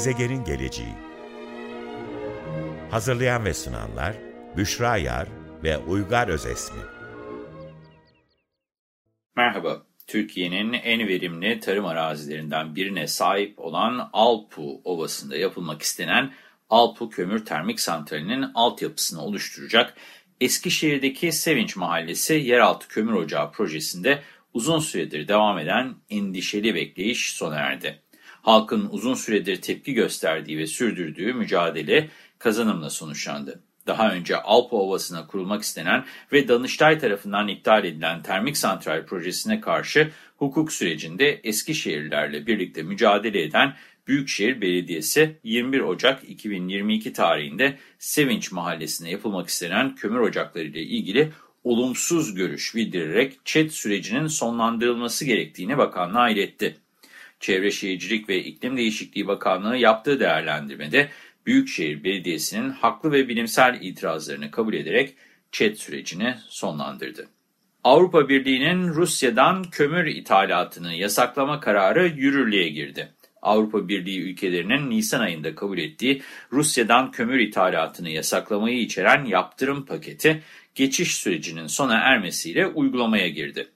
Gezegenin geleceği Hazırlayan ve sunanlar Büşra Yar ve Uygar Özesmi Merhaba, Türkiye'nin en verimli tarım arazilerinden birine sahip olan Alpu Ovası'nda yapılmak istenen Alpu Kömür Termik Santrali'nin altyapısını oluşturacak Eskişehir'deki Sevinç Mahallesi Yeraltı Kömür Ocağı projesinde uzun süredir devam eden endişeli bekleyiş sona erdi. Halkın uzun süredir tepki gösterdiği ve sürdürdüğü mücadele kazanımla sonuçlandı. Daha önce Alpa Ovası'na kurulmak istenen ve Danıştay tarafından iptal edilen termik santral projesine karşı hukuk sürecinde Eskişehirlilerle birlikte mücadele eden Büyükşehir Belediyesi 21 Ocak 2022 tarihinde Sevinç Mahallesi'ne yapılmak istenen kömür ocakları ile ilgili olumsuz görüş bildirerek ÇED sürecinin sonlandırılması gerektiğini bakanlığa iletti. Çevre Şehircilik ve İklim Değişikliği Bakanlığı yaptığı değerlendirmede Büyükşehir Belediyesi'nin haklı ve bilimsel itirazlarını kabul ederek ÇED sürecini sonlandırdı. Avrupa Birliği'nin Rusya'dan kömür ithalatını yasaklama kararı yürürlüğe girdi. Avrupa Birliği ülkelerinin Nisan ayında kabul ettiği Rusya'dan kömür ithalatını yasaklamayı içeren yaptırım paketi geçiş sürecinin sona ermesiyle uygulamaya girdi.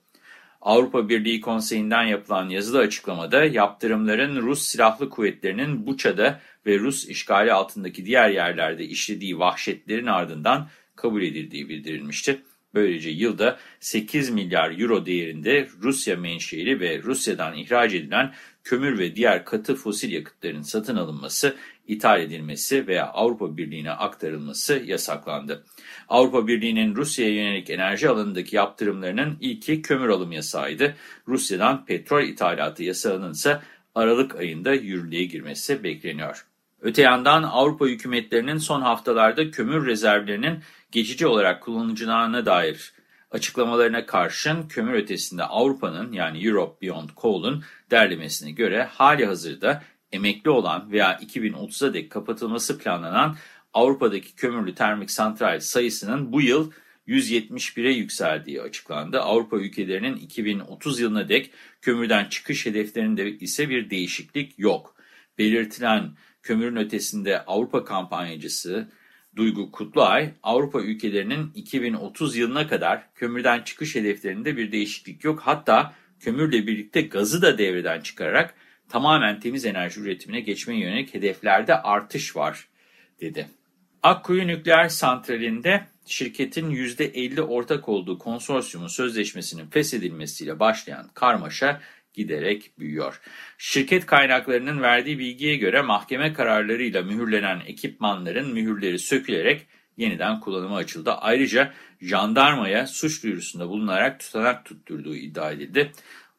Avrupa Birliği Konseyi'nden yapılan yazılı açıklamada yaptırımların Rus Silahlı Kuvvetleri'nin Buça'da ve Rus işgali altındaki diğer yerlerde işlediği vahşetlerin ardından kabul edildiği bildirilmişti. Böylece yılda 8 milyar euro değerinde Rusya menşeili ve Rusya'dan ihraç edilen kömür ve diğer katı fosil yakıtların satın alınması, ithal edilmesi veya Avrupa Birliği'ne aktarılması yasaklandı. Avrupa Birliği'nin Rusya'ya yönelik enerji alanındaki yaptırımlarının ilki kömür alım yasağıydı. Rusya'dan petrol ithalatı yasağının ise Aralık ayında yürürlüğe girmesi bekleniyor. Öte yandan Avrupa hükümetlerinin son haftalarda kömür rezervlerinin geçici olarak kullanılacağına dair açıklamalarına karşın kömür ötesinde Avrupa'nın yani Europe Beyond Coal'un derlemesine göre hali hazırda emekli olan veya 2030'a dek kapatılması planlanan Avrupa'daki kömürlü termik santral sayısının bu yıl 171'e yükseldiği açıklandı. Avrupa ülkelerinin 2030 yılına dek kömürden çıkış hedeflerinde ise bir değişiklik yok. Belirtilen kömürün ötesinde Avrupa kampanyacısı Duygu Kutluay, Avrupa ülkelerinin 2030 yılına kadar kömürden çıkış hedeflerinde bir değişiklik yok. Hatta kömürle birlikte gazı da devreden çıkararak tamamen temiz enerji üretimine geçmeye yönelik hedeflerde artış var, dedi. Akkuyu Nükleer Santrali'nde şirketin %50 ortak olduğu konsorsiyumun sözleşmesinin feshedilmesiyle başlayan karmaşa giderek büyüyor. Şirket kaynaklarının verdiği bilgiye göre mahkeme kararlarıyla mühürlenen ekipmanların mühürleri sökülerek yeniden kullanıma açıldı. Ayrıca jandarmaya suç duyurusunda bulunarak tutanak tutturduğu iddia edildi.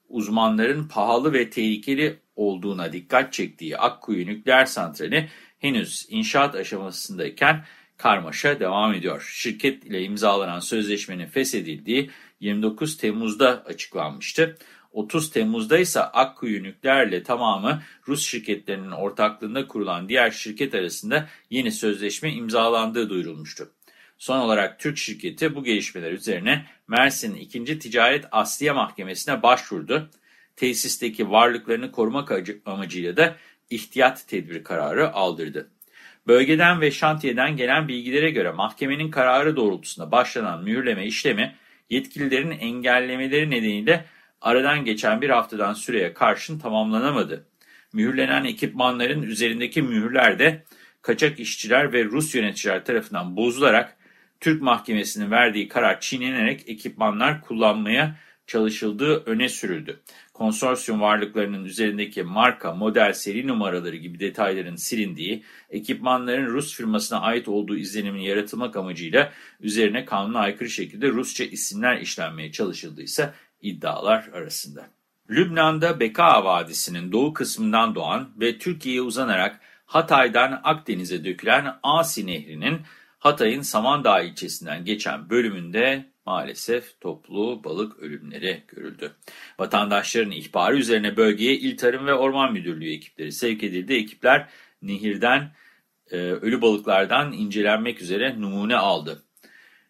Uzmanların pahalı ve tehlikeli olduğuna dikkat çektiği Akkuyu Nükleer Santrali henüz inşaat aşamasındayken karmaşa devam ediyor. Şirket ile imzalanan sözleşmenin feshedildiği 29 Temmuz'da açıklanmıştı. 30 Temmuz'da ise Akkuyu Nükleer'le tamamı Rus şirketlerinin ortaklığında kurulan diğer şirket arasında yeni sözleşme imzalandığı duyurulmuştu. Son olarak Türk şirketi bu gelişmeler üzerine Mersin 2. Ticaret Asliye Mahkemesi'ne başvurdu. Tesisteki varlıklarını korumak amacıyla da ihtiyat tedbiri kararı aldırdı. Bölgeden ve şantiyeden gelen bilgilere göre mahkemenin kararı doğrultusunda başlanan mühürleme işlemi yetkililerin engellemeleri nedeniyle aradan geçen bir haftadan süreye karşın tamamlanamadı. Mühürlenen ekipmanların üzerindeki mühürler de kaçak işçiler ve Rus yöneticiler tarafından bozularak Türk mahkemesinin verdiği karar çiğnenerek ekipmanlar kullanmaya çalışıldığı öne sürüldü. Konsorsiyum varlıklarının üzerindeki marka, model, seri numaraları gibi detayların silindiği, ekipmanların Rus firmasına ait olduğu izlenimini yaratılmak amacıyla üzerine kanuna aykırı şekilde Rusça isimler işlenmeye çalışıldıysa iddialar arasında. Lübnan'da Beka Vadisi'nin doğu kısmından doğan ve Türkiye'ye uzanarak Hatay'dan Akdeniz'e dökülen Asi Nehri'nin Hatay'ın Samandağ ilçesinden geçen bölümünde maalesef toplu balık ölümleri görüldü. Vatandaşların ihbarı üzerine bölgeye İl Tarım ve Orman Müdürlüğü ekipleri sevk edildi. Ekipler nehirden e, ölü balıklardan incelenmek üzere numune aldı.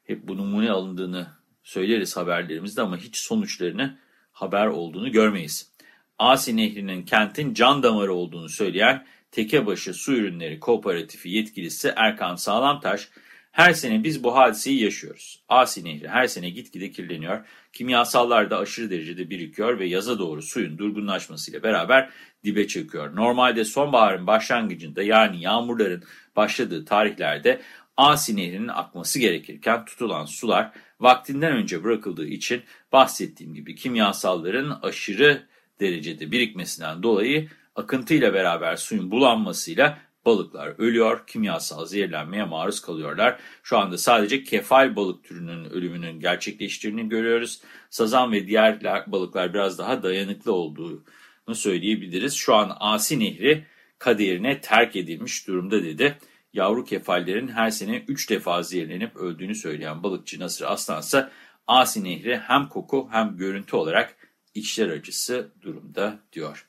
Hep bu numune alındığını söyleriz haberlerimizde ama hiç sonuçlarını haber olduğunu görmeyiz. Asi Nehri'nin kentin can damarı olduğunu söyleyen Tekebaşı Su Ürünleri Kooperatifi yetkilisi Erkan Sağlamtaş, her sene biz bu hadiseyi yaşıyoruz. Asi Nehri her sene gitgide kirleniyor. Kimyasallar da aşırı derecede birikiyor ve yaza doğru suyun durgunlaşmasıyla beraber dibe çöküyor. Normalde sonbaharın başlangıcında yani yağmurların başladığı tarihlerde Asi Nehri'nin akması gerekirken tutulan sular vaktinden önce bırakıldığı için bahsettiğim gibi kimyasalların aşırı derecede birikmesinden dolayı akıntıyla beraber suyun bulanmasıyla balıklar ölüyor, kimyasal zehirlenmeye maruz kalıyorlar. Şu anda sadece kefal balık türünün ölümünün gerçekleştiğini görüyoruz. Sazan ve diğer balıklar biraz daha dayanıklı olduğunu söyleyebiliriz. Şu an Asi Nehri kaderine terk edilmiş durumda dedi. Yavru kefallerin her sene 3 defa zehirlenip öldüğünü söyleyen balıkçı Nasır Aslan ise Asi Nehri hem koku hem görüntü olarak içler acısı durumda diyor.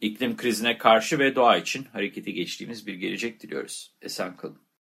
İklim krizine karşı ve doğa için harekete geçtiğimiz bir gelecek diliyoruz. Esen kalın.